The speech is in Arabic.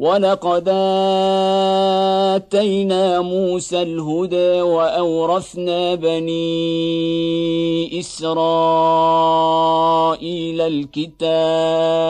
ولقد اتينا موسى الهدى واورثنا بني اسرائيل الكتاب